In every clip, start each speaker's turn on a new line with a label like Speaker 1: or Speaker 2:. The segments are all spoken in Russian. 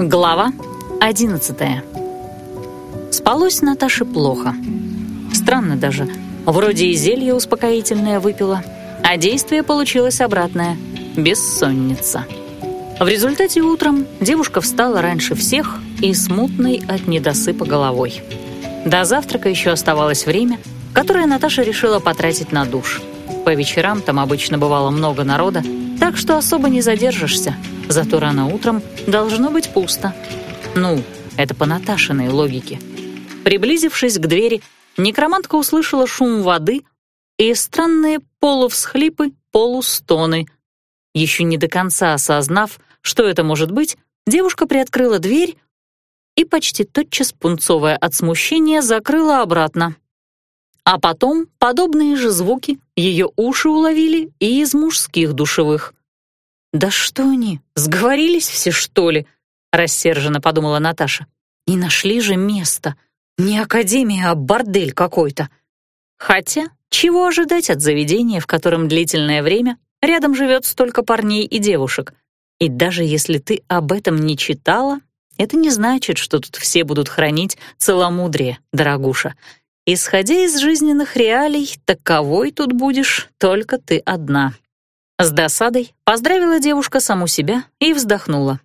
Speaker 1: Глава 11 Спалось Наташе плохо. Странно даже. Вроде и зелье успокоительное выпила, а действие получилось обратное — бессонница. В результате утром девушка встала раньше всех и смутной от недосыпа головой. До завтрака еще оставалось время, которое Наташа решила потратить на душ. По вечерам там обычно бывало много народа, так что особо не задержишься, зато рано утром должно быть пусто. Ну, это по Наташиной логике. Приблизившись к двери, некромантка услышала шум воды и странные полувсхлипы, полустоны. Еще не до конца осознав, что это может быть, девушка приоткрыла дверь и почти тотчас пунцовая от смущения закрыла обратно. А потом подобные же звуки ее уши уловили и из мужских душевых. «Да что они, сговорились все, что ли?» — рассерженно подумала Наташа. «Не нашли же место. Не академия, а бордель какой-то». Хотя, чего ожидать от заведения, в котором длительное время рядом живет столько парней и девушек? И даже если ты об этом не читала, это не значит, что тут все будут хранить целомудрие, дорогуша. Исходя из жизненных реалий, таковой тут будешь только ты одна. С досадой поздравила девушка саму себя и вздохнула.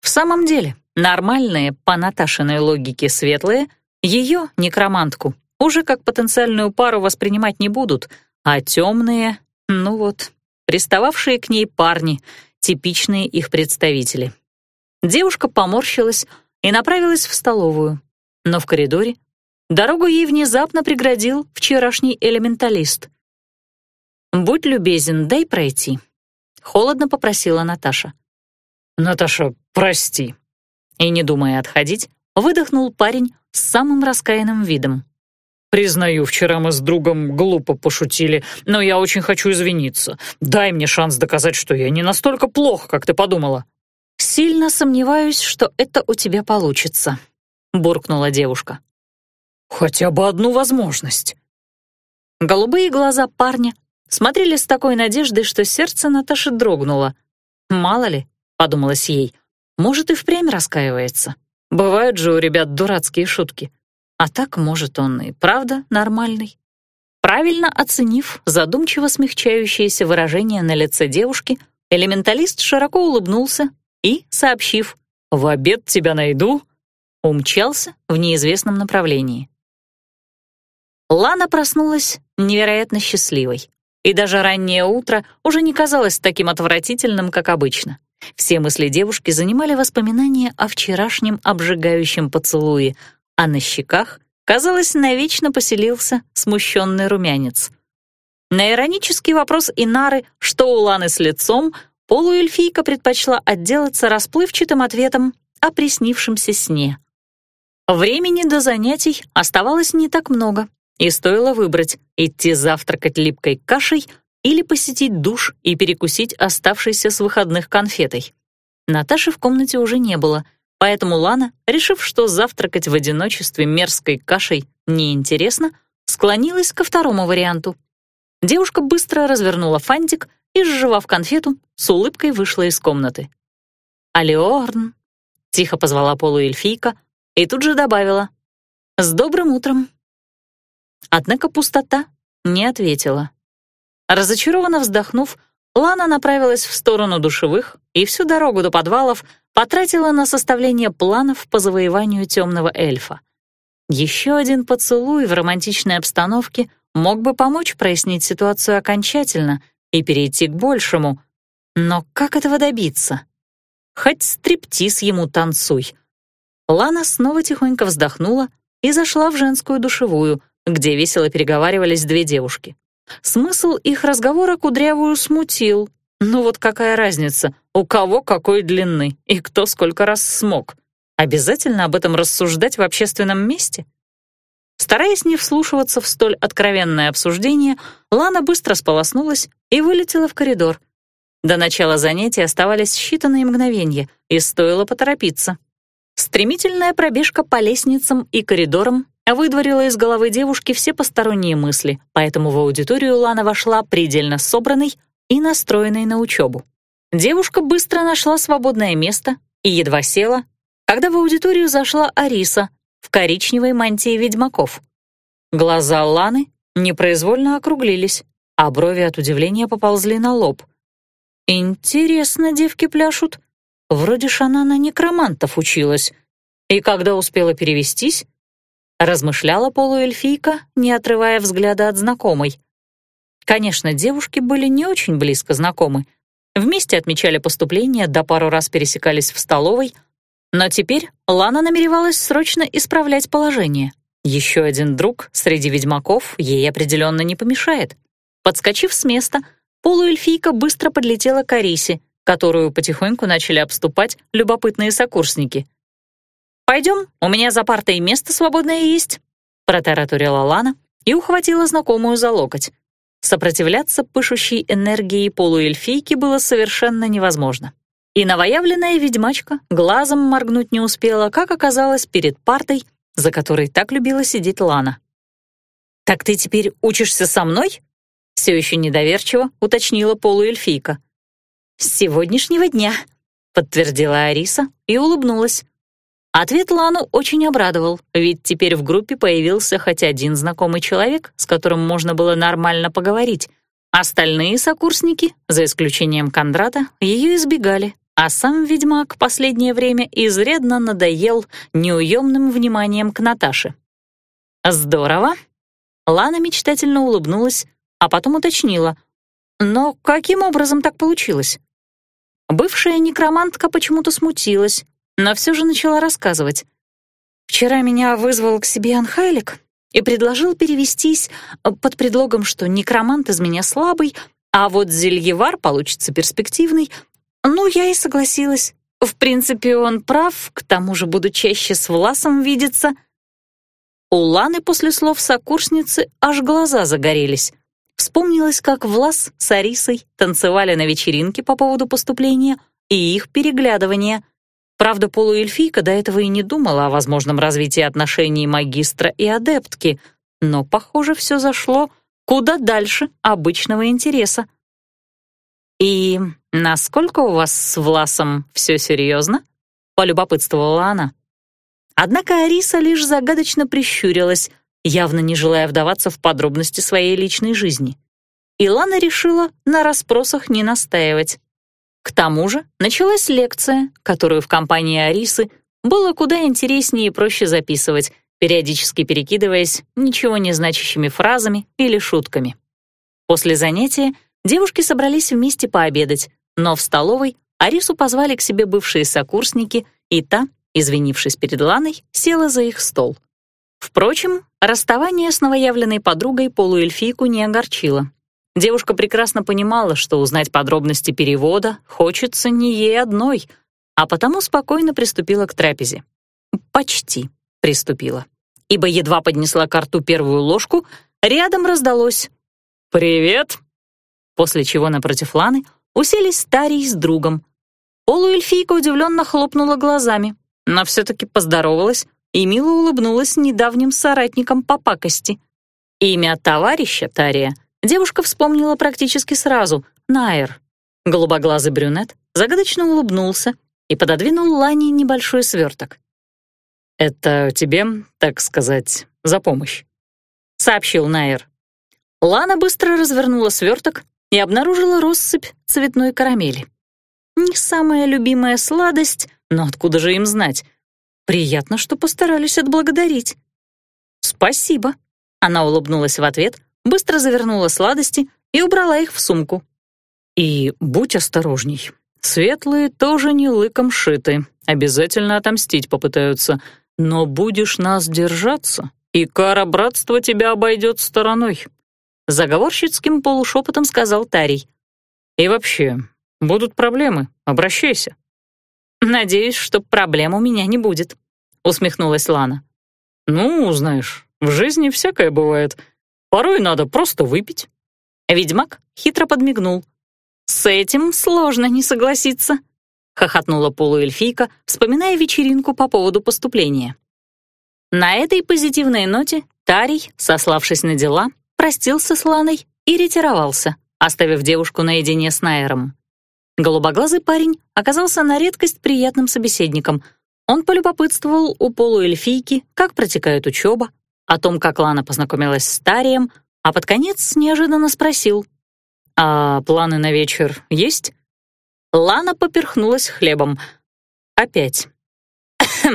Speaker 1: В самом деле, нормальные, по Наташиной логике светлые, ее, некромантку, уже как потенциальную пару воспринимать не будут, а темные, ну вот, пристававшие к ней парни, типичные их представители. Девушка поморщилась и направилась в столовую, но в коридоре дорогу ей внезапно преградил вчерашний элементалист. «Будь любезен, дай пройти», — холодно попросила Наташа.
Speaker 2: «Наташа, прости».
Speaker 1: И, не думая отходить, выдохнул парень с самым раскаянным видом.
Speaker 2: «Признаю, вчера мы с другом глупо пошутили, но я очень хочу извиниться. Дай мне шанс доказать, что я не настолько плох, как ты подумала».
Speaker 1: «Сильно сомневаюсь, что это у тебя получится», — буркнула девушка.
Speaker 2: «Хотя бы одну возможность».
Speaker 1: Голубые глаза парня смотрели с такой надеждой, что сердце Наташи дрогнуло. «Мало ли», — подумалось ей, — «может, и впрямь раскаивается. Бывают же у ребят дурацкие шутки. А так, может, он и правда нормальный». Правильно оценив задумчиво смягчающееся выражение на лице девушки, элементалист широко улыбнулся и, сообщив «В обед тебя найду», умчался в неизвестном направлении. Лана проснулась невероятно счастливой. И даже раннее утро уже не казалось таким отвратительным, как обычно. Все мысли девушки занимали воспоминания о вчерашнем обжигающем поцелуе, а на щеках, казалось, навечно поселился смущенный румянец. На иронический вопрос Инары, что у Ланы с лицом, полуэльфийка предпочла отделаться расплывчатым ответом о приснившемся сне. Времени до занятий оставалось не так много, и стоило выбрать — идти завтракать липкой кашей или посетить душ и перекусить оставшейся с выходных конфетой. Наташи в комнате уже не было, поэтому Лана, решив, что завтракать в одиночестве мерзкой кашей неинтересно, склонилась ко второму варианту. Девушка быстро развернула фантик и, сживав конфету, с улыбкой вышла из комнаты. «Алиорн!» — тихо позвала полуэльфийка и тут же добавила. «С добрым утром!» Однако пустота не ответила. Разочарованно вздохнув, Лана направилась в сторону душевых и всю дорогу до подвалов потратила на составление планов по завоеванию темного эльфа. Еще один поцелуй в романтичной обстановке мог бы помочь прояснить ситуацию окончательно и перейти к большему. Но как этого добиться? Хоть стриптиз ему танцуй. Лана снова тихонько вздохнула и зашла в женскую душевую, где весело переговаривались две девушки. Смысл их разговора кудрявую смутил. Ну вот какая разница, у кого какой длины и кто сколько раз смог. Обязательно об этом рассуждать в общественном месте? Стараясь не вслушиваться в столь откровенное обсуждение, Лана быстро сполоснулась и вылетела в коридор. До начала занятия оставались считанные мгновения, и стоило поторопиться. Стремительная пробежка по лестницам и коридорам выдворила из головы девушки все посторонние мысли, поэтому в аудиторию Лана вошла предельно собранной и настроенной на учебу. Девушка быстро нашла свободное место и едва села, когда в аудиторию зашла Ариса в коричневой мантии ведьмаков. Глаза Ланы непроизвольно округлились, а брови от удивления поползли на лоб. «Интересно, девки пляшут. Вроде ж она на некромантов училась. И когда успела перевестись?» Размышляла полуэльфийка, не отрывая взгляда от знакомой. Конечно, девушки были не очень близко знакомы. Вместе отмечали поступление, да пару раз пересекались в столовой. Но теперь Лана намеревалась срочно исправлять положение. Еще один друг среди ведьмаков ей определенно не помешает. Подскочив с места, полуэльфийка быстро подлетела к Арисе, которую потихоньку начали обступать любопытные сокурсники. «Пойдем, у меня за партой место свободное есть», — протараторила Лана и ухватила знакомую за локоть. Сопротивляться пышущей энергии полуэльфийки было совершенно невозможно. И новоявленная ведьмачка глазом моргнуть не успела, как оказалось перед партой, за которой так любила сидеть Лана. «Так ты теперь учишься со мной?» Все еще недоверчиво уточнила полуэльфийка. «С сегодняшнего дня», — подтвердила Ариса и улыбнулась. Ответ Лану очень обрадовал, ведь теперь в группе появился хоть один знакомый человек, с которым можно было нормально поговорить. Остальные сокурсники, за исключением Кондрата, ее избегали, а сам ведьмак последнее время изрядно надоел неуемным вниманием к Наташе. «Здорово!» Лана мечтательно улыбнулась, а потом уточнила. «Но каким образом так получилось?» Бывшая некромантка почему-то смутилась, но все же начала рассказывать. «Вчера меня вызвал к себе Анхайлик и предложил перевестись э, под предлогом, что некромант из меня слабый, а вот зельевар получится перспективный. Ну, я и согласилась. В принципе, он прав, к тому же буду чаще с Власом видеться». У Ланы после слов сокурсницы аж глаза загорелись. Вспомнилось, как Влас с Арисой танцевали на вечеринке по поводу поступления и их переглядывания — Правда, полуэльфийка до этого и не думала о возможном развитии отношений магистра и адептки, но, похоже, все зашло куда дальше обычного интереса. «И насколько у вас с Власом все серьезно?» — полюбопытствовала она. Однако Ариса лишь загадочно прищурилась, явно не желая вдаваться в подробности своей личной жизни. Илана решила на расспросах не настаивать. К тому же началась лекция, которую в компании Арисы было куда интереснее и проще записывать, периодически перекидываясь ничего не значащими фразами или шутками. После занятия девушки собрались вместе пообедать, но в столовой Арису позвали к себе бывшие сокурсники, и та, извинившись перед Ланой, села за их стол. Впрочем, расставание с новоявленной подругой полуэльфийку не огорчило. Девушка прекрасно понимала, что узнать подробности перевода хочется не ей одной, а потому спокойно приступила к трапезе. Почти приступила, ибо едва поднесла к рту первую ложку, рядом раздалось «Привет!», после чего напротив Ланы уселись Старий с другом. Полуэльфийка удивленно хлопнула глазами, но все-таки поздоровалась и мило улыбнулась недавним соратникам по пакости. Имя товарища Тария девушка вспомнила практически сразу — Найер. Голубоглазый брюнет загадочно улыбнулся и пододвинул Лане небольшой сверток. «Это тебе, так сказать, за помощь», — сообщил Найер. Лана быстро развернула сверток и обнаружила россыпь цветной карамели. Не самая любимая сладость, но откуда же им знать? Приятно, что постарались отблагодарить. «Спасибо», — она улыбнулась в ответ, быстро завернула сладости и убрала их в сумку. «И будь осторожней. Светлые тоже не лыком шиты, обязательно отомстить попытаются. Но будешь нас держаться, и кара братства тебя обойдет стороной», заговорщицким полушепотом сказал Тарий. «И вообще, будут проблемы, обращайся». «Надеюсь, что проблем у меня не будет», — усмехнулась Лана. «Ну, знаешь, в жизни всякое бывает», Порой надо просто выпить». Ведьмак хитро подмигнул. «С этим сложно не согласиться», — хохотнула полуэльфийка, вспоминая вечеринку по поводу поступления. На этой позитивной ноте Тарий, сославшись на дела, простился с Ланой и ретировался, оставив девушку наедине с Найером. Голубоглазый парень оказался на редкость приятным собеседником. Он полюбопытствовал у полуэльфийки, как протекает учеба, о том, как Лана познакомилась с Тарием, а под конец неожиданно спросил. «А планы на вечер есть?» Лана поперхнулась хлебом. «Опять».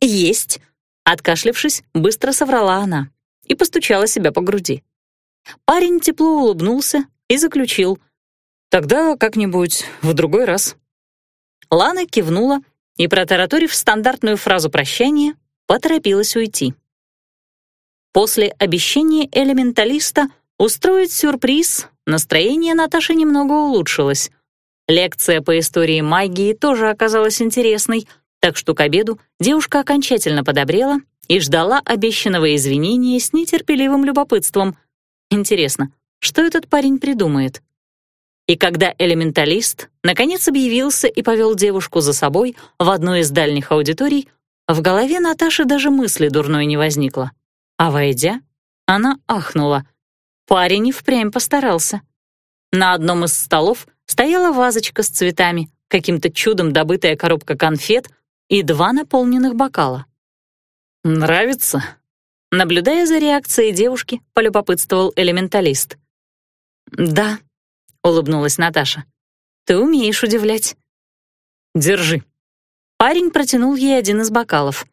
Speaker 1: «Есть», — откашлившись, быстро соврала она и постучала себя по груди. Парень тепло улыбнулся и заключил. «Тогда как-нибудь в другой раз». Лана кивнула и, протараторив стандартную фразу прощания, поторопилась уйти. После обещания элементалиста устроить сюрприз настроение Наташи немного улучшилось. Лекция по истории магии тоже оказалась интересной, так что к обеду девушка окончательно подобрела и ждала обещанного извинения с нетерпеливым любопытством. Интересно, что этот парень придумает? И когда элементалист наконец объявился и повел девушку за собой в одну из дальних аудиторий, в голове Наташи даже мысли дурной не возникло. А войдя, она ахнула. Парень и впрямь постарался. На одном из столов стояла вазочка с цветами, каким-то чудом добытая коробка конфет и два наполненных бокала.
Speaker 2: «Нравится?»
Speaker 1: Наблюдая за реакцией девушки, полюбопытствовал элементалист. «Да», — улыбнулась Наташа. «Ты умеешь удивлять».
Speaker 2: «Держи».
Speaker 1: Парень протянул ей один из бокалов.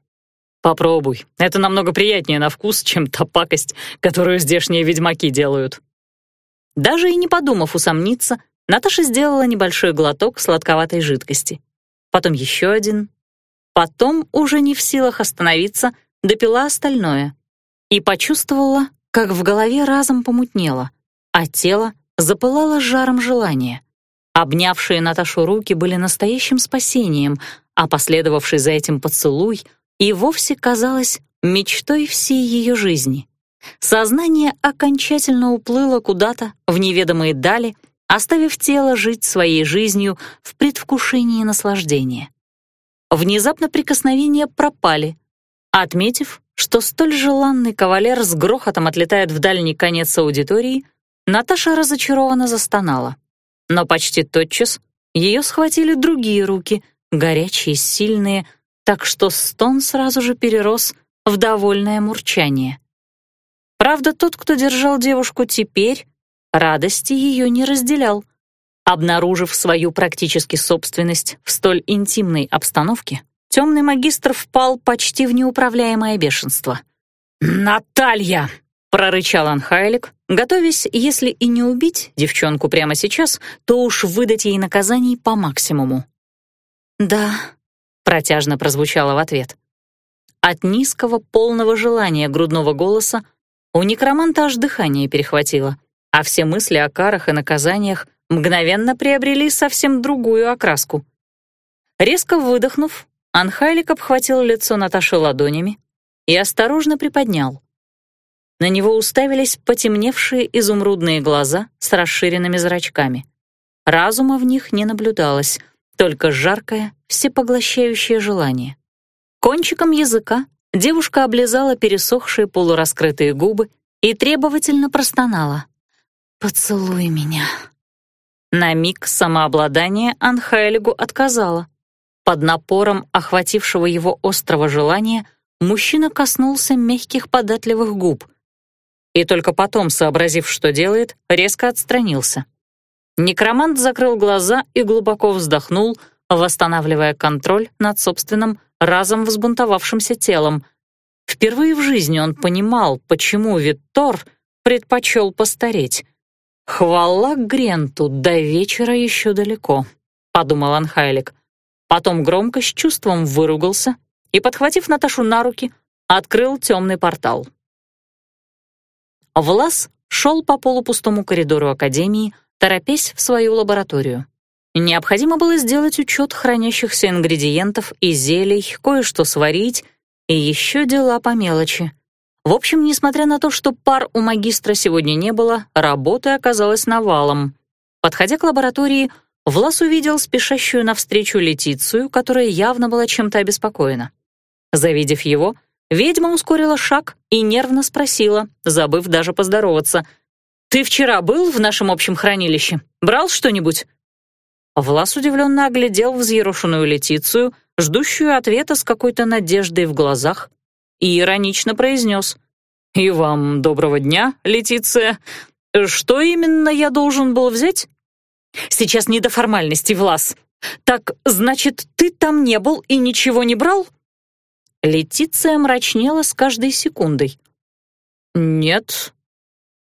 Speaker 2: Попробуй. Это намного приятнее на вкус, чем та пакость, которую здешние ведьмаки делают.
Speaker 1: Даже и не подумав усомниться, Наташа сделала небольшой глоток сладковатой жидкости. Потом еще один. Потом, уже не в силах остановиться, допила остальное. И почувствовала, как в голове разом помутнело, а тело запылало жаром желания. Обнявшие Наташу руки были настоящим спасением, а последовавший за этим поцелуй — и вовсе казалось мечтой всей ее жизни. Сознание окончательно уплыло куда-то в неведомые дали, оставив тело жить своей жизнью в предвкушении наслаждения. Внезапно прикосновения пропали, отметив, что столь желанный кавалер с грохотом отлетает в дальний конец аудитории, Наташа разочарованно застонала. Но почти тотчас ее схватили другие руки, горячие, сильные, так что стон сразу же перерос в довольное мурчание. Правда, тот, кто держал девушку теперь, радости ее не разделял. Обнаружив свою практически собственность в столь интимной обстановке, темный магистр впал почти в неуправляемое бешенство.
Speaker 2: «Наталья!» — прорычал Анхайлик, готовясь, если и не убить девчонку прямо сейчас, то уж выдать ей наказаний по максимуму.
Speaker 1: «Да», протяжно прозвучало в ответ. От низкого, полного желания грудного голоса у некроманта аж дыхание перехватило, а все мысли о карах и наказаниях мгновенно приобрели совсем другую окраску. Резко выдохнув, Анхайлик обхватил лицо Наташи ладонями и осторожно приподнял. На него уставились потемневшие изумрудные глаза с расширенными зрачками. Разума в них не наблюдалось, только жаркое, всепоглощающее желание. Кончиком языка девушка облизала пересохшие полураскрытые губы и требовательно простонала. «Поцелуй меня». На миг самообладание Анхайлигу отказало. Под напором охватившего его острого желания мужчина коснулся мягких податливых губ. И только потом, сообразив, что делает, резко отстранился. Некромант закрыл глаза и глубоко вздохнул, восстанавливая контроль над собственным, разом взбунтовавшимся телом. Впервые в жизни он понимал, почему Виттор предпочел постареть. «Хвала Гренту, до вечера еще далеко», — подумал Анхайлик. Потом громко с чувством выругался и, подхватив Наташу на руки, открыл темный портал. Влас шел по полупустому коридору Академии, торопясь в свою лабораторию. Необходимо было сделать учет хранящихся ингредиентов и зелий, кое-что сварить и еще дела по мелочи. В общем, несмотря на то, что пар у магистра сегодня не было, работы оказалось навалом. Подходя к лаборатории, Влас увидел спешащую навстречу Летицию, которая явно была чем-то обеспокоена. Завидев его, ведьма ускорила шаг и нервно спросила, забыв даже поздороваться — «Ты вчера был в нашем общем хранилище? Брал что-нибудь?» Влас удивленно оглядел взъерошенную Летицию, ждущую ответа с какой-то надеждой в глазах, и иронично произнес «И вам доброго дня, Летиция. Что именно я должен был взять?» «Сейчас не до формальностей, Влас. Так, значит, ты там не был и ничего не брал?» Летиция мрачнела с каждой секундой. «Нет».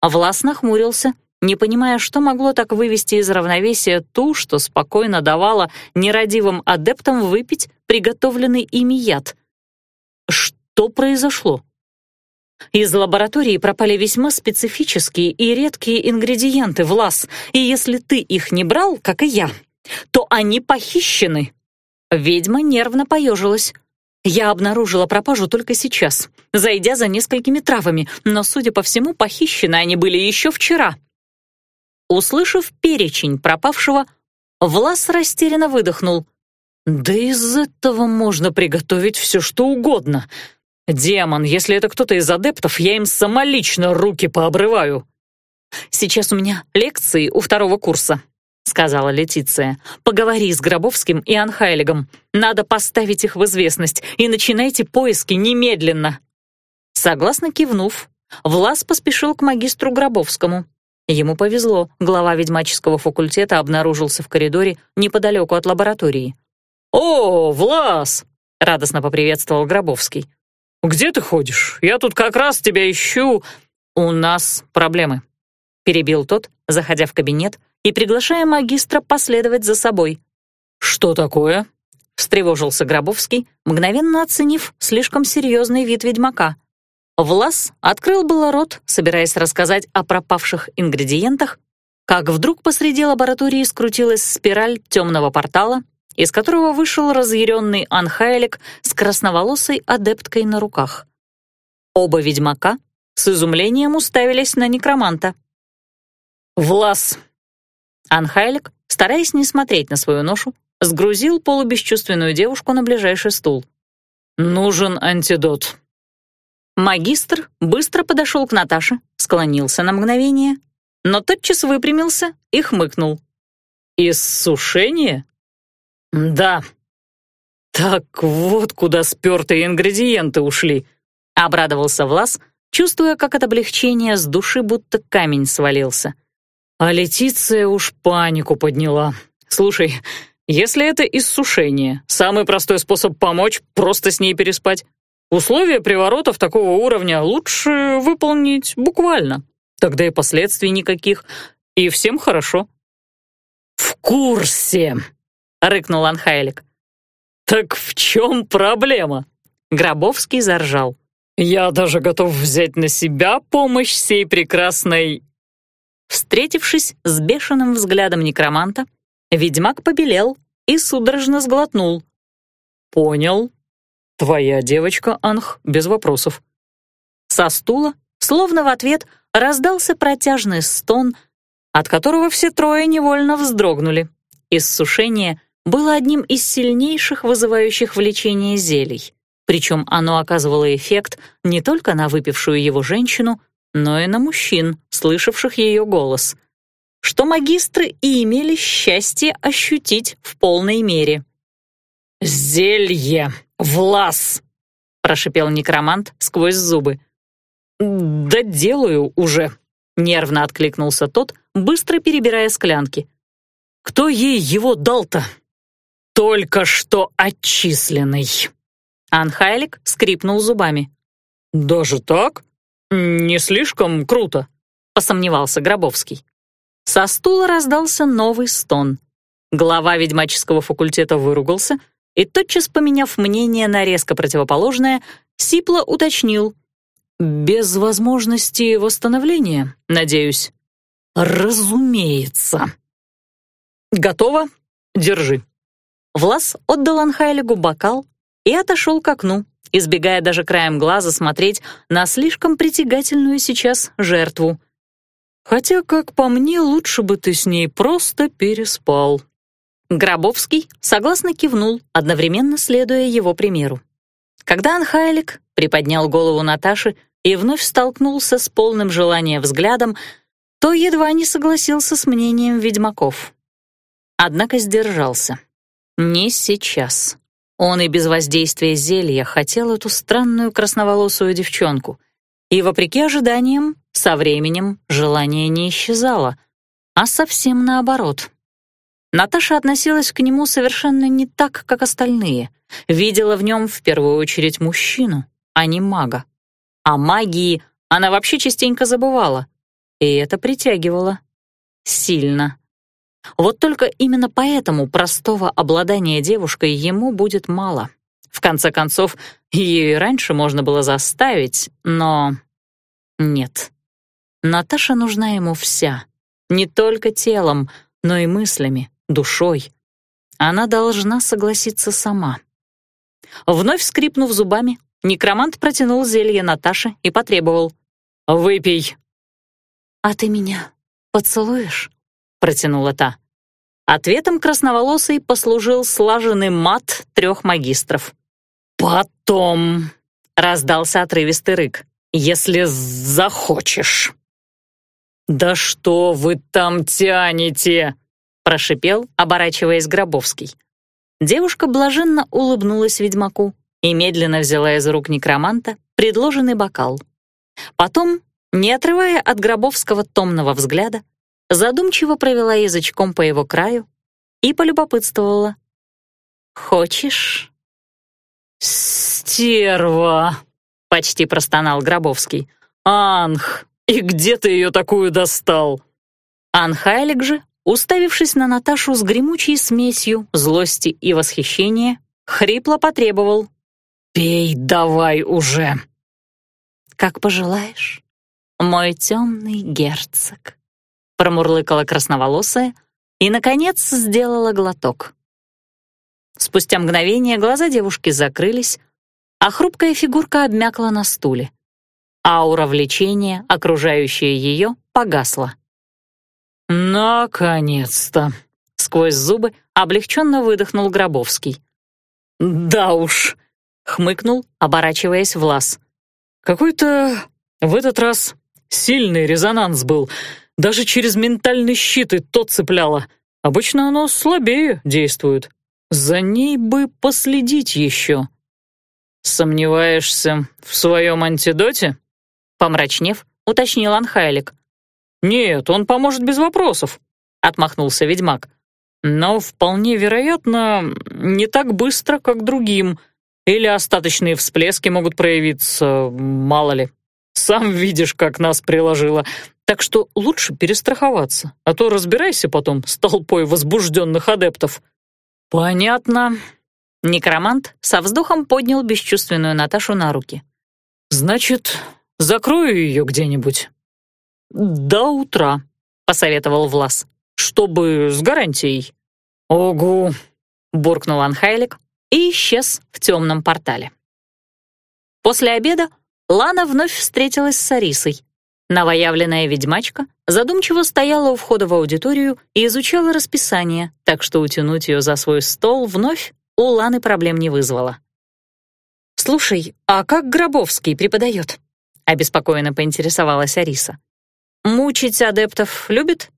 Speaker 1: Влас нахмурился, не понимая, что могло так вывести из равновесия ту, что спокойно давала нерадивым адептам выпить приготовленный ими яд. Что произошло? Из лаборатории пропали весьма специфические и редкие ингредиенты, Влас, и если ты их не брал, как и я, то они похищены. Ведьма нервно поежилась. Я обнаружила пропажу только сейчас, зайдя за несколькими травами, но, судя по всему, похищены они были еще вчера. Услышав перечень пропавшего, Влас растерянно выдохнул. «Да из этого можно приготовить все, что угодно. Демон, если это кто-то из адептов, я им самолично руки пообрываю». «Сейчас у меня лекции у второго курса», — сказала Летиция. «Поговори с Гробовским и Анхайлигом. Надо поставить их в известность, и начинайте поиски немедленно». Согласно кивнув, Влас поспешил к магистру Гробовскому. Ему повезло, глава ведьмаческого факультета обнаружился в коридоре неподалеку от лаборатории. «О, Влас!» — радостно поприветствовал Гробовский. «Где ты ходишь? Я тут как раз тебя ищу. У нас проблемы», — перебил тот, заходя в кабинет и приглашая магистра последовать за собой. «Что такое?» — встревожился Гробовский, мгновенно оценив слишком серьезный вид ведьмака — Влас открыл было рот, собираясь рассказать о пропавших ингредиентах, как вдруг посреди лаборатории скрутилась спираль темного портала, из которого вышел разъяренный Анхайлик с красноволосой адепткой на руках. Оба ведьмака с изумлением уставились на некроманта. «Влас!» Анхайлик, стараясь не смотреть на свою ношу, сгрузил полубесчувственную девушку на ближайший стул. «Нужен антидот. Магистр быстро подошел к Наташе, склонился на мгновение, но тотчас выпрямился и хмыкнул. «Иссушение?» «Да». «Так вот куда спертые ингредиенты ушли», — обрадовался Влас, чувствуя, как от облегчения с души будто камень свалился. А Летиция уж панику подняла. «Слушай, если это иссушение, самый простой способ помочь — просто с ней переспать. Условия приворотов такого уровня лучше выполнить буквально. Тогда и последствий никаких, и всем хорошо». «В курсе!» — рыкнул Анхайлик. «Так в чем проблема?» Гробовский заржал. «Я даже готов взять на себя помощь сей прекрасной...» Встретившись с бешеным взглядом некроманта, ведьмак побелел и судорожно сглотнул. «Понял», «Твоя девочка, Анх, без вопросов». Со стула, словно в ответ, раздался протяжный стон, от которого все трое невольно вздрогнули. Иссушение было одним из сильнейших вызывающих влечение зелий, причем оно оказывало эффект не только на выпившую его женщину, но и на мужчин, слышавших ее голос, что магистры и имели счастье ощутить в полной мере. «Зелье!» «Влас!» — прошипел некромант сквозь зубы. «Да делаю уже!» — нервно откликнулся тот, быстро перебирая склянки. «Кто ей его дал-то?» «Только что отчисленный!» Анхайлик скрипнул зубами. «Даже так? Не слишком круто?» — посомневался Гробовский. Со стула раздался новый стон. Глава ведьмаческого факультета выругался — и, тотчас поменяв мнение на резко противоположное, Сипло уточнил. «Без возможности восстановления, надеюсь?» «Разумеется». «Готово? Держи». Влас отдал Анхайлигу бокал и отошел к окну, избегая даже краем глаза смотреть на слишком притягательную сейчас жертву. «Хотя, как по мне, лучше бы ты с ней просто переспал», Гробовский согласно кивнул, одновременно следуя его примеру. Когда Анхайлик приподнял голову Наташи и вновь столкнулся с полным желанием взглядом, то едва не согласился с мнением ведьмаков. Однако сдержался. Не сейчас. Он и без воздействия зелья хотел эту странную красноволосую девчонку. И, вопреки ожиданиям, со временем желание не исчезало, а совсем наоборот. Наташа относилась к нему совершенно не так, как остальные. Видела в нем в первую очередь мужчину, а не мага. О магии она вообще частенько забывала, и это притягивало. Сильно. Вот только именно поэтому простого обладания девушкой ему будет мало. В конце концов, ее и раньше можно было заставить, но... Нет. Наташа нужна ему вся. Не только телом, но и мыслями, душой. Она должна согласиться сама. Вновь скрипнув зубами, некромант протянул зелье Наташе и потребовал. «Выпей». «А ты меня поцелуешь?» — протянула та. Ответом красноволосый послужил слаженный мат трех магистров. «Потом», — раздался отрывистый рык, «если захочешь». «Да что вы там тянете?» — прошипел, оборачиваясь Гробовский. Девушка блаженно улыбнулась ведьмаку и медленно взяла из рук некроманта предложенный бокал. Потом, не отрывая от Гробовского томного взгляда, задумчиво провела язычком по его краю и полюбопытствовала. «Хочешь?» «Стерва!» — почти простонал Гробовский. «Анх, и где ты ее такую достал?» Анхайлик же, уставившись на Наташу с гремучей смесью злости и восхищения, хрипло потребовал. «Пей давай уже!» «Как пожелаешь, мой темный герцог» промурлыкала красноволосая и, наконец, сделала глоток. Спустя мгновение глаза девушки закрылись, а хрупкая фигурка обмякла на стуле. Аура влечения, окружающая ее, погасла. «Наконец-то!» — сквозь зубы облегченно выдохнул Гробовский. «Да уж!» — хмыкнул, оборачиваясь в лаз. «Какой-то в этот раз сильный резонанс был. Даже через ментальный щит и то цепляло. Обычно оно слабее действует. За ней бы последить еще. «Сомневаешься в своем антидоте?» Помрачнев, уточнил Анхайлик. «Нет, он поможет без вопросов», — отмахнулся ведьмак. «Но вполне вероятно, не так быстро, как другим. Или остаточные всплески могут проявиться, мало ли. Сам видишь, как нас приложило. Так что лучше перестраховаться, а то разбирайся потом с толпой возбужденных адептов». «Понятно». Некромант со вздохом поднял бесчувственную Наташу на руки. «Значит, закрою ее где-нибудь». «До утра», — посоветовал Влас, «чтобы с гарантией». «Огу», — буркнул Анхайлик и исчез в темном портале. После обеда Лана вновь встретилась с Арисой, Новоявленная ведьмачка задумчиво стояла у входа в аудиторию и изучала расписание, так что утянуть ее за свой стол вновь у Ланы проблем не вызвало. «Слушай, а как Гробовский преподает?» — обеспокоенно поинтересовалась Ариса. «Мучить адептов любит?»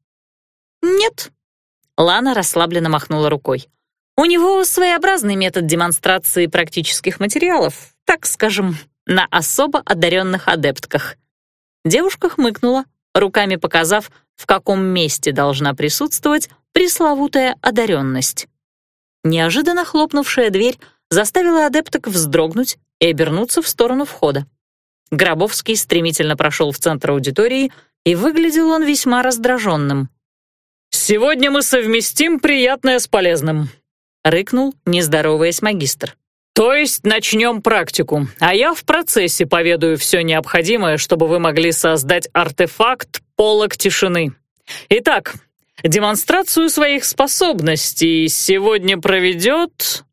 Speaker 1: «Нет». Лана расслабленно махнула рукой. «У него своеобразный метод демонстрации практических материалов, так скажем, на особо одаренных адептках — Девушка хмыкнула, руками показав, в каком месте должна присутствовать пресловутая одаренность. Неожиданно хлопнувшая дверь заставила адепток вздрогнуть и обернуться в сторону входа. Гробовский стремительно прошел в центр аудитории, и выглядел он весьма раздраженным. «Сегодня мы совместим приятное с полезным», — рыкнул, не здороваясь магистр. «То есть начнем практику, а я в процессе поведаю все необходимое, чтобы вы могли создать артефакт «Полок тишины». Итак, демонстрацию своих способностей сегодня проведет...»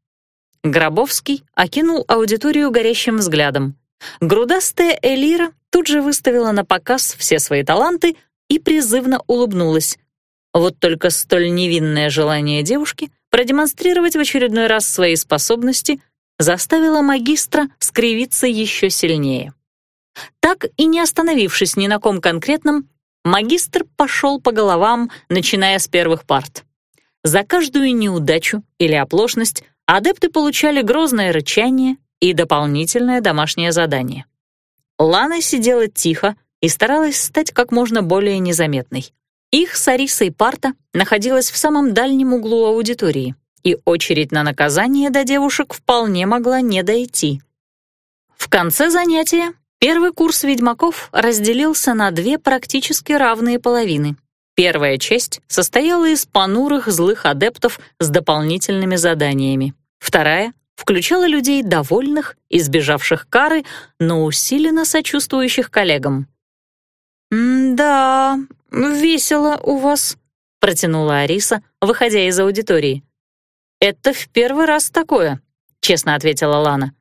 Speaker 1: Гробовский окинул аудиторию горящим взглядом. Грудастая Элира тут же выставила на показ все свои таланты и призывно улыбнулась. Вот только столь невинное желание девушки продемонстрировать в очередной раз свои способности — заставила магистра скривиться еще сильнее. Так и не остановившись ни на ком конкретном, магистр пошел по головам, начиная с первых парт. За каждую неудачу или оплошность адепты получали грозное рычание и дополнительное домашнее задание. Лана сидела тихо и старалась стать как можно более незаметной. Их с Арисой парта находилась в самом дальнем углу аудитории, и очередь на наказание до девушек вполне могла не дойти. В конце занятия первый курс ведьмаков разделился на две практически равные половины. Первая часть состояла из понурых злых адептов с дополнительными заданиями. Вторая включала людей довольных, избежавших кары, но усиленно сочувствующих коллегам. «Да, весело у вас», — протянула Ариса, выходя из аудитории. «Это в первый раз такое», — честно ответила Лана.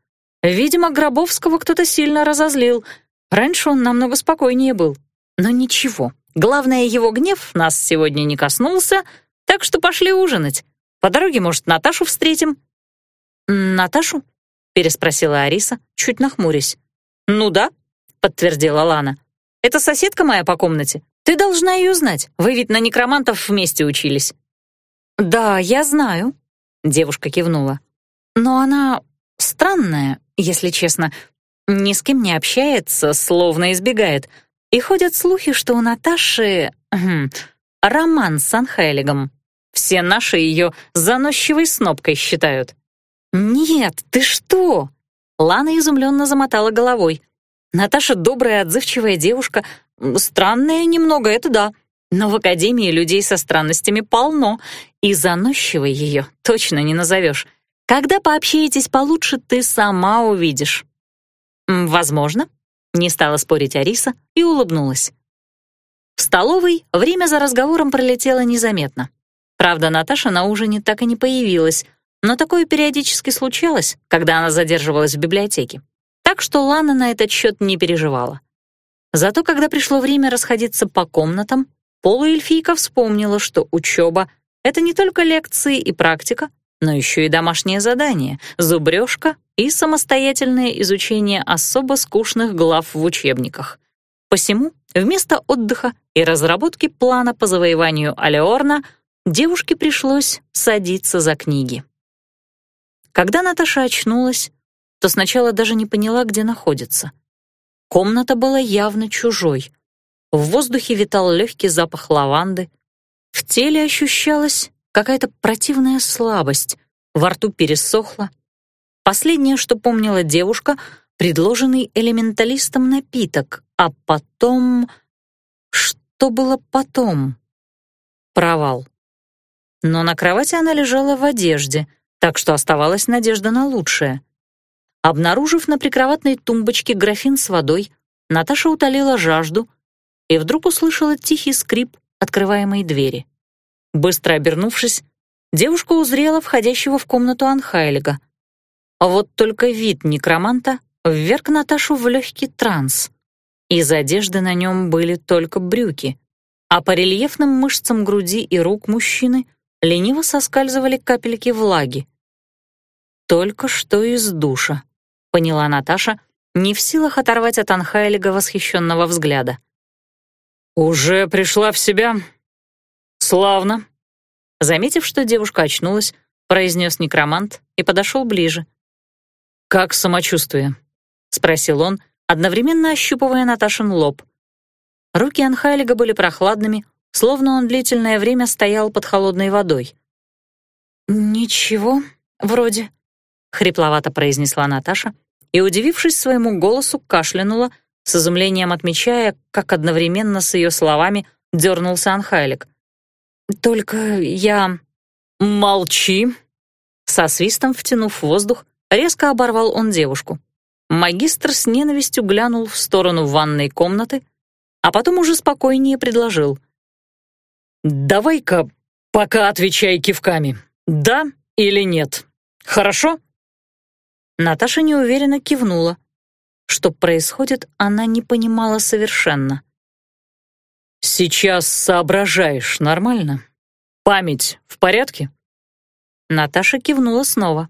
Speaker 1: «Видимо, Гробовского кто-то сильно разозлил. Раньше он намного спокойнее был. Но ничего, главное, его гнев нас сегодня не коснулся, так что пошли ужинать. По дороге, может, Наташу встретим, «Наташу?» — переспросила Ариса, чуть нахмурясь. «Ну да», — подтвердила Лана. «Это соседка моя по комнате. Ты должна ее знать. Вы ведь на некромантов вместе учились». «Да, я знаю», — девушка кивнула. «Но она странная, если честно. Ни с кем не общается, словно избегает. И ходят слухи, что у Наташи... Хм, роман с Анхайлигом. Все наши ее заносчивой снопкой считают». «Нет, ты что?» Лана изумленно замотала головой. «Наташа добрая, отзывчивая девушка. Странная немного, это да. Но в академии людей со странностями полно, и заносчивой ее точно не назовешь. Когда пообщаетесь получше, ты сама увидишь». «Возможно», — не стала спорить Ариса и улыбнулась. В столовой время за разговором пролетело незаметно. Правда, Наташа на ужине так и не появилась, но такое периодически случалось, когда она задерживалась в библиотеке. Так что Лана на этот счет не переживала. Зато когда пришло время расходиться по комнатам, полуэльфийка вспомнила, что учеба — это не только лекции и практика, но еще и домашнее задание, зубрежка и самостоятельное изучение особо скучных глав в учебниках. Посему вместо отдыха и разработки плана по завоеванию Алеорна девушке пришлось садиться за книги. Когда Наташа очнулась, то сначала даже не поняла, где находится. Комната была явно чужой. В воздухе витал легкий запах лаванды. В теле ощущалась какая-то противная слабость, во рту пересохло. Последнее, что помнила девушка, предложенный элементалистом напиток, а потом... Что было потом? Провал. Но на кровати она лежала в одежде — так что оставалась надежда на лучшее. Обнаружив на прикроватной тумбочке графин с водой, Наташа утолила жажду и вдруг услышала тихий скрип открываемой двери. Быстро обернувшись, девушка узрела входящего в комнату Анхайлига. А вот только вид некроманта вверг Наташу в легкий транс. Из одежды на нем были только брюки, а по рельефным мышцам груди и рук мужчины лениво соскальзывали капельки влаги. «Только что из душа», — поняла Наташа, не в силах оторвать от Анхайлига восхищенного взгляда. «Уже пришла в себя? Славно!» Заметив, что девушка очнулась, произнес некромант и подошел ближе. «Как самочувствие?» — спросил он, одновременно ощупывая Наташин лоб. Руки Анхайлига были прохладными, словно он длительное время стоял под холодной водой. «Ничего, вроде», — хрипловато произнесла Наташа и, удивившись своему голосу, кашлянула, с изумлением отмечая, как одновременно с ее словами дернулся Анхайлик. «Только я...» «Молчи!» Со свистом втянув воздух, резко оборвал он девушку. Магистр с ненавистью глянул в сторону ванной комнаты, а потом уже спокойнее предложил. «Давай-ка пока отвечай кивками, да или нет. Хорошо?» Наташа неуверенно кивнула. Что происходит, она не понимала совершенно. «Сейчас соображаешь нормально? Память в порядке?» Наташа кивнула снова.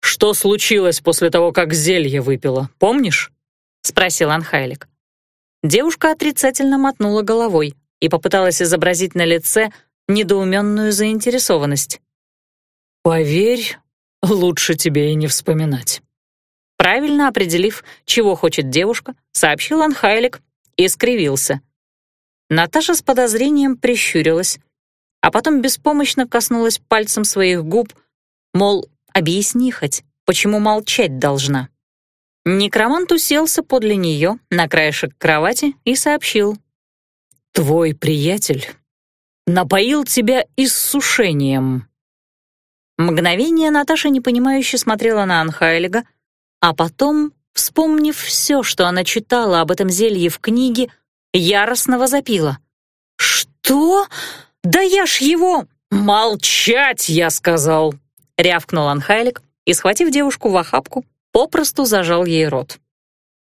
Speaker 1: «Что случилось после того, как зелье выпила, помнишь?» — спросил Анхайлик. Девушка отрицательно мотнула головой и попыталась изобразить на лице недоуменную заинтересованность.
Speaker 3: «Поверь, лучше тебе и не вспоминать».
Speaker 1: Правильно определив, чего хочет девушка, сообщил Анхайлик и скривился. Наташа с подозрением прищурилась, а потом беспомощно коснулась пальцем своих губ, мол, объясни хоть, почему молчать должна. Некромант уселся подле нее на краешек кровати и сообщил.
Speaker 3: «Твой приятель напоил тебя иссушением».
Speaker 1: Мгновение Наташа непонимающе смотрела на Анхайлига, а потом, вспомнив все, что она читала об этом зелье в книге, яростно возопила. «Что? Да я ж его...»
Speaker 3: «Молчать, я сказал!»
Speaker 1: — рявкнул Анхайлик и, схватив девушку в охапку, попросту зажал ей рот.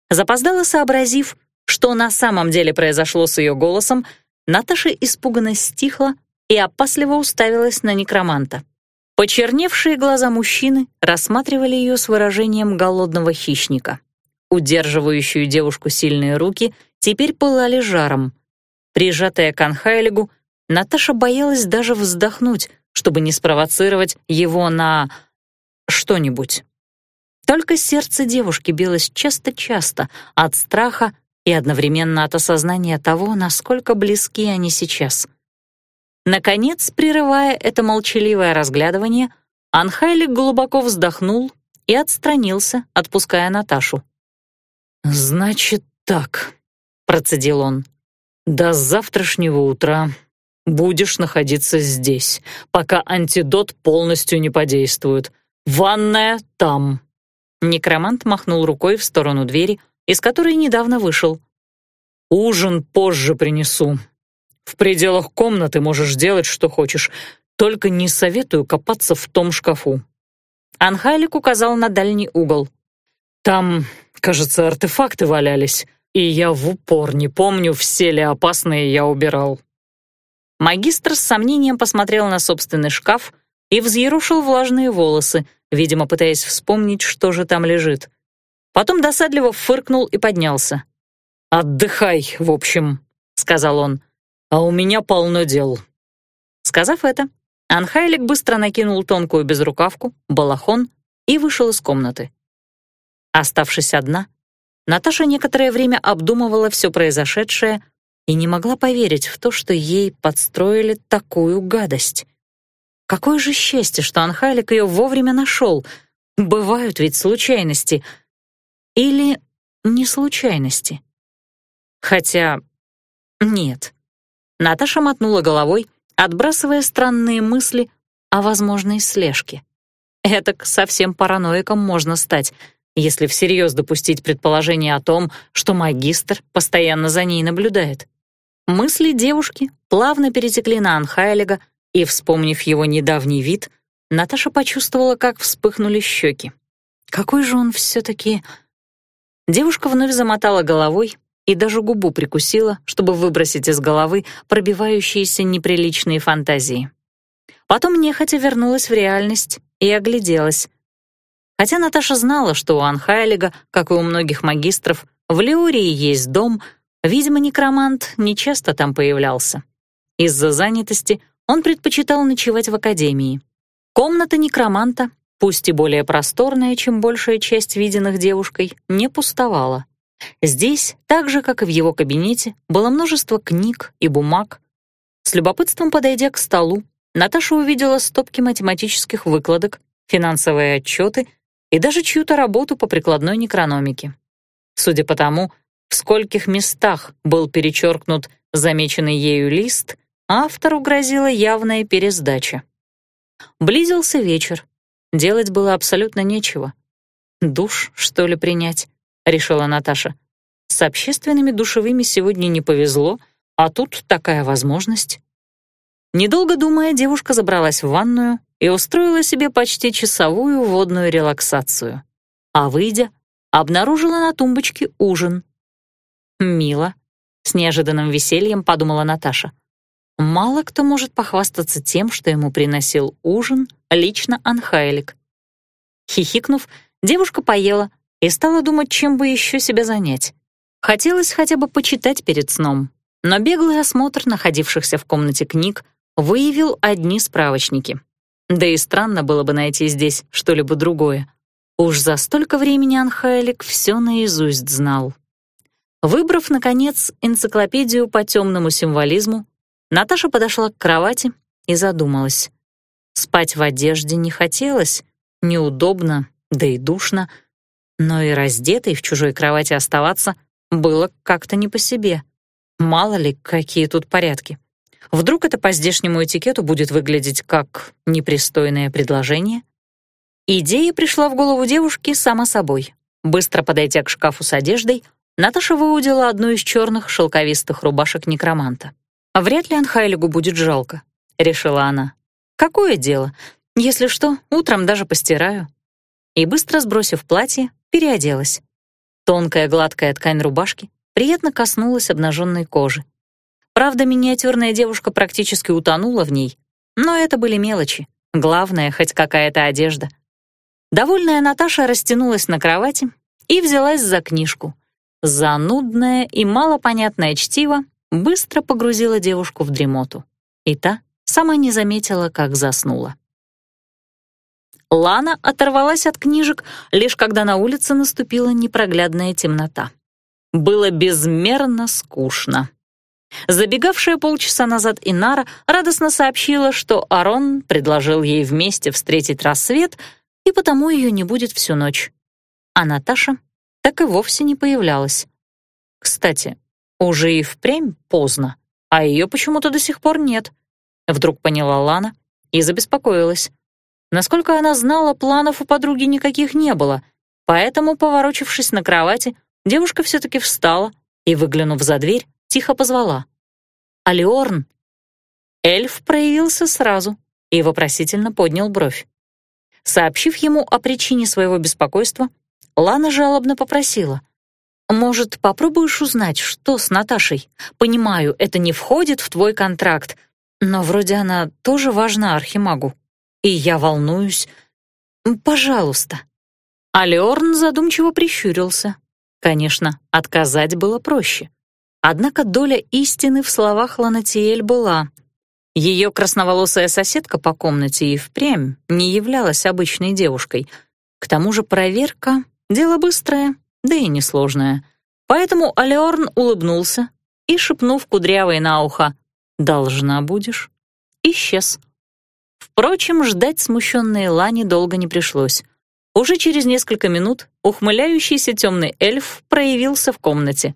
Speaker 1: Запоздало сообразив, что на самом деле произошло с ее голосом, Наташа испуганно стихла и опасливо уставилась на некроманта. Почерневшие глаза мужчины рассматривали ее с выражением голодного хищника. Удерживающую девушку сильные руки теперь пылали жаром. Прижатая к Анхайлигу, Наташа боялась даже вздохнуть, чтобы не спровоцировать его на... что-нибудь. Только сердце девушки билось часто-часто от страха и одновременно от осознания того, насколько близки они сейчас — Наконец, прерывая это молчаливое разглядывание, Анхайлик глубоко вздохнул и отстранился, отпуская Наташу.
Speaker 3: «Значит так», — процедил он, — «до завтрашнего утра будешь находиться здесь, пока антидот полностью не подействует. Ванная там».
Speaker 1: Некромант махнул рукой в сторону двери, из которой недавно вышел.
Speaker 3: «Ужин позже принесу. В пределах комнаты можешь делать, что хочешь, только не советую копаться в том шкафу».
Speaker 1: Анхайлик указал на дальний угол.
Speaker 3: «Там, кажется, артефакты валялись, и я в упор не помню, все ли опасные я убирал».
Speaker 1: Магистр с сомнением посмотрел на собственный шкаф и взъерушил влажные волосы, видимо, пытаясь вспомнить, что же там лежит. Потом досадливо фыркнул и поднялся.
Speaker 3: «Отдыхай, в общем», — сказал он а у меня полно дел».
Speaker 1: Сказав это, Анхайлик быстро накинул тонкую безрукавку, балахон и вышел из комнаты. Оставшись одна, Наташа некоторое время обдумывала все произошедшее и не могла поверить в то, что ей подстроили такую гадость. Какое же счастье, что Анхайлик ее вовремя нашел. Бывают ведь случайности. Или не случайности. Хотя нет. Наташа мотнула головой, отбрасывая странные мысли о возможной слежке. Этак совсем параноиком можно стать, если всерьез допустить предположение о том, что магистр постоянно за ней наблюдает. Мысли девушки плавно перетекли на Анхайлига, и, вспомнив его недавний вид, Наташа почувствовала, как вспыхнули щеки. Какой же он все-таки... Девушка вновь замотала головой, и даже губу прикусила, чтобы выбросить из головы пробивающиеся неприличные фантазии. Потом нехотя вернулась в реальность и огляделась. Хотя Наташа знала, что у Анхайлига, как и у многих магистров, в Леурии есть дом, видимо, некромант нечасто там появлялся. Из-за занятости он предпочитал ночевать в академии. Комната некроманта, пусть и более просторная, чем большая часть виденных девушкой, не пустовала. Здесь, так же, как и в его кабинете, было множество книг и бумаг. С любопытством подойдя к столу, Наташа увидела стопки математических выкладок, финансовые отчеты и даже чью-то работу по прикладной некрономике. Судя по тому, в скольких местах был перечеркнут замеченный ею лист, автору грозила явная пересдача. Близился вечер. Делать было абсолютно нечего. Душ, что ли, принять? Решила Наташа. С общественными душевыми сегодня не повезло, а тут такая возможность. Недолго думая, девушка забралась в ванную и устроила себе почти часовую водную релаксацию. А выйдя, обнаружила на тумбочке ужин. «Мило», — с неожиданным весельем подумала Наташа. «Мало кто может похвастаться тем, что ему приносил ужин лично Анхайлик». Хихикнув, девушка поела, и стала думать, чем бы еще себя занять. Хотелось хотя бы почитать перед сном, но беглый осмотр находившихся в комнате книг выявил одни справочники. Да и странно было бы найти здесь что-либо другое. Уж за столько времени Анхайлик все наизусть знал. Выбрав, наконец, энциклопедию по темному символизму, Наташа подошла к кровати и задумалась. Спать в одежде не хотелось, неудобно, да и душно, но и раздетой в чужой кровати оставаться было как-то не по себе. Мало ли, какие тут порядки. Вдруг это по здешнему этикету будет выглядеть как непристойное предложение? Идея пришла в голову девушки сама собой. Быстро подойдя к шкафу с одеждой, Наташа выудила одну из черных шелковистых рубашек некроманта. «Вряд ли Анхайлигу будет жалко», — решила она. «Какое дело? Если что, утром даже постираю». И быстро сбросив платье, переоделась. Тонкая гладкая ткань рубашки приятно коснулась обнаженной кожи. Правда, миниатюрная девушка практически утонула в ней, но это были мелочи. Главное, хоть какая-то одежда. Довольная Наташа растянулась на кровати и взялась за книжку. Занудное и малопонятное чтиво быстро погрузило девушку в дремоту. И та сама не заметила, как заснула. Лана оторвалась от книжек, лишь когда на улице наступила непроглядная темнота. Было безмерно скучно. Забегавшая полчаса назад Инара радостно сообщила, что Арон предложил ей вместе встретить рассвет, и потому ее не будет всю ночь. А Наташа так и вовсе не появлялась. Кстати, уже и впрямь поздно, а ее почему-то до сих пор нет. Вдруг поняла Лана и забеспокоилась. Насколько она знала, планов у подруги никаких не было, поэтому, поворочившись на кровати, девушка все-таки встала и, выглянув за дверь, тихо позвала. «Алиорн!» Эльф проявился сразу и вопросительно поднял бровь. Сообщив ему о причине своего беспокойства, Лана жалобно попросила. «Может, попробуешь узнать, что с Наташей? Понимаю, это не входит в твой контракт, но вроде она тоже важна Архимагу» и я волнуюсь. Пожалуйста». Алиорн задумчиво прищурился. Конечно, отказать было проще. Однако доля истины в словах Ланатиэль была. Ее красноволосая соседка по комнате и впрямь не являлась обычной девушкой. К тому же проверка — дело быстрое, да и несложное. Поэтому Алиорн улыбнулся и, шепнув кудрявой на ухо «Должна будешь», исчез. Впрочем, ждать смущенной Лани долго не пришлось. Уже через несколько минут ухмыляющийся темный эльф проявился в комнате.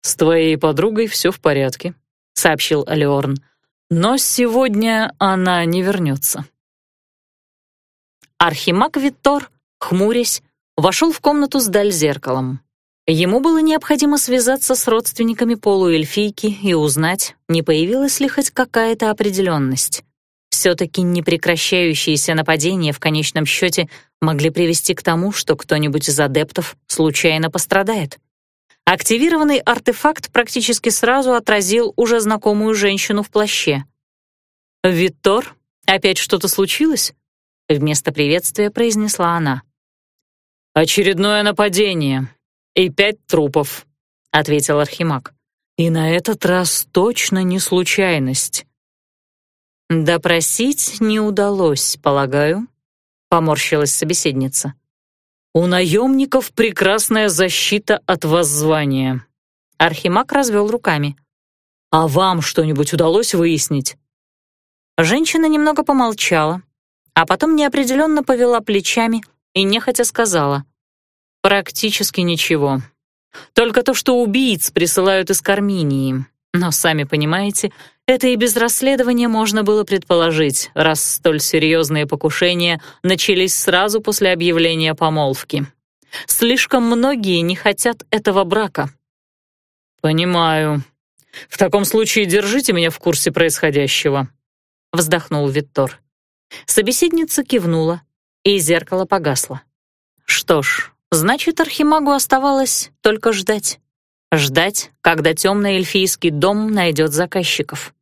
Speaker 1: «С твоей подругой все в порядке», — сообщил Алиорн. «Но сегодня она не вернется». Архимаг Виттор, хмурясь, вошел в комнату с даль-зеркалом. Ему было необходимо связаться с родственниками полуэльфийки и узнать, не появилась ли хоть какая-то определенность. Все-таки непрекращающиеся нападения в конечном счете могли привести к тому, что кто-нибудь из адептов случайно пострадает. Активированный артефакт практически сразу отразил уже знакомую женщину в плаще. «Виттор, опять что-то случилось?» Вместо приветствия произнесла она. «Очередное нападение и пять трупов», — ответил Архимаг. «И на этот раз точно не случайность. «Допросить не удалось, полагаю», — поморщилась собеседница. «У наемников прекрасная защита от воззвания». Архимаг развел руками. «А вам что-нибудь удалось выяснить?» Женщина немного помолчала, а потом неопределенно повела плечами и нехотя сказала. «Практически ничего. Только то, что убийц присылают из Карминии. Но, сами понимаете, это и без расследования можно было предположить, раз столь серьезные покушения начались сразу после объявления помолвки. Слишком многие не хотят этого брака. «Понимаю. В таком случае держите меня в курсе происходящего», — вздохнул Виттор. Собеседница кивнула, и зеркало погасло. Что ж, значит, Архимагу оставалось только ждать. Ждать, когда темный эльфийский дом найдет заказчиков.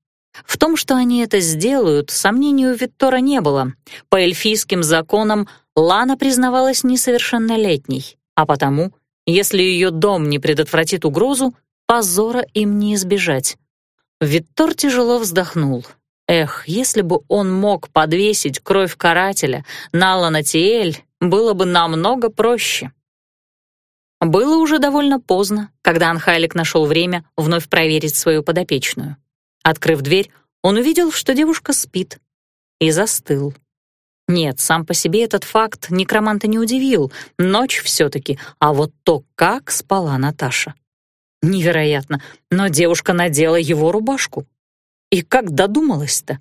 Speaker 1: В том, что они это сделают, сомнений у Виттора не было. По эльфийским законам Лана признавалась несовершеннолетней, а потому, если ее дом не предотвратит угрозу, позора им не избежать. Виттор тяжело вздохнул. Эх, если бы он мог подвесить кровь карателя на Ланатиэль, было бы намного проще. Было уже довольно поздно, когда Анхайлик нашел время вновь проверить свою подопечную. Открыв дверь, он увидел, что девушка спит, и застыл. Нет, сам по себе этот факт некроманта не удивил. Ночь все-таки, а вот то, как спала Наташа. Невероятно, но девушка надела его рубашку. И как додумалась-то?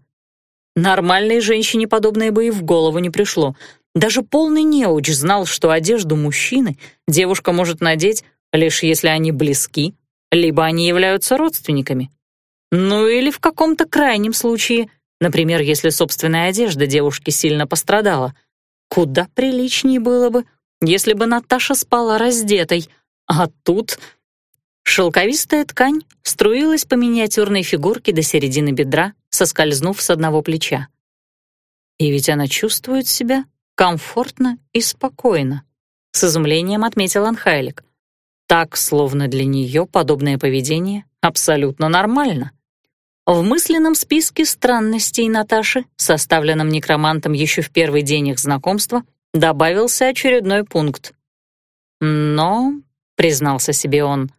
Speaker 1: Нормальной женщине подобное бы и в голову не пришло. Даже полный неуч знал, что одежду мужчины девушка может надеть, лишь если они близки, либо они являются родственниками. Ну или в каком-то крайнем случае, например, если собственная одежда девушки сильно пострадала. Куда приличнее было бы, если бы Наташа спала раздетой, а тут Шелковистая ткань струилась по миниатюрной фигурке до середины бедра, соскользнув с одного плеча. И ведь она чувствует себя комфортно и спокойно, с изумлением отметил Анхайлик. Так, словно для нее подобное поведение абсолютно нормально. В мысленном списке странностей Наташи, составленном некромантом еще в первый день их знакомства, добавился очередной пункт. Но, признался себе он,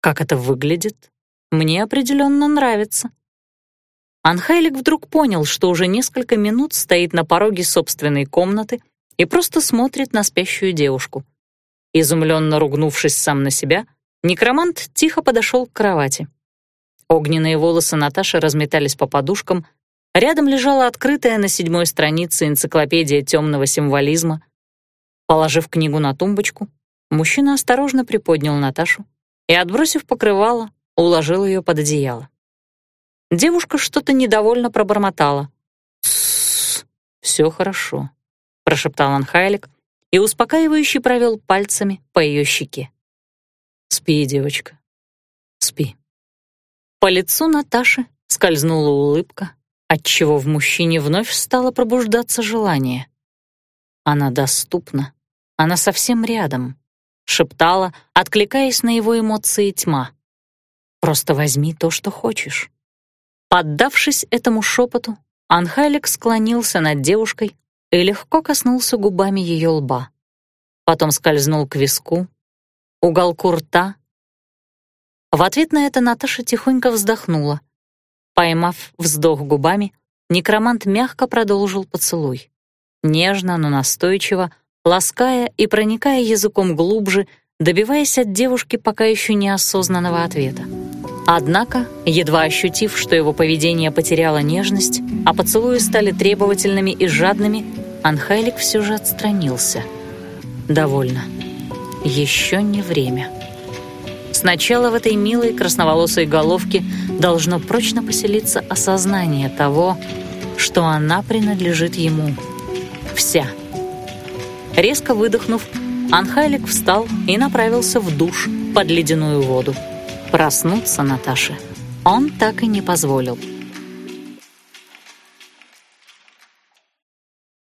Speaker 1: как это выглядит? Мне определенно нравится. Анхайлик вдруг понял, что уже несколько минут стоит на пороге собственной комнаты и просто смотрит на спящую девушку. Изумленно ругнувшись сам на себя, некромант тихо подошел к кровати. Огненные волосы Наташи разметались по подушкам, рядом лежала открытая на седьмой странице энциклопедия темного символизма. Положив книгу на тумбочку, мужчина осторожно приподнял Наташу и, отбросив покрывало, уложил ее под одеяло. Девушка что-то недовольно пробормотала. «Тссс, все хорошо», — прошептал Анхайлик и успокаивающе провел пальцами по ее щеке. «Спи, девочка, спи». По лицу Наташи скользнула улыбка, отчего в мужчине вновь стало пробуждаться желание. Она доступна, она совсем рядом, шептала, откликаясь на его эмоции тьма. «Просто возьми то, что хочешь». Поддавшись этому шепоту, Анхайлик склонился над девушкой и легко коснулся губами ее лба. Потом скользнул к виску, уголку рта. В ответ на это Наташа тихонько вздохнула. Поймав вздох губами, некромант мягко продолжил поцелуй. Нежно, но настойчиво, лаская и проникая языком глубже, добиваясь от девушки пока еще неосознанного ответа. Однако, едва ощутив, что его поведение потеряло нежность, а поцелуи стали требовательными и жадными, Анхайлик все же отстранился. «Довольно. Еще не время». Сначала в этой милой красноволосой головке должно прочно поселиться осознание того, что она принадлежит ему. Вся. Резко выдохнув, Анхайлик встал и направился в душ под ледяную воду. Проснуться Наташе он так и не позволил.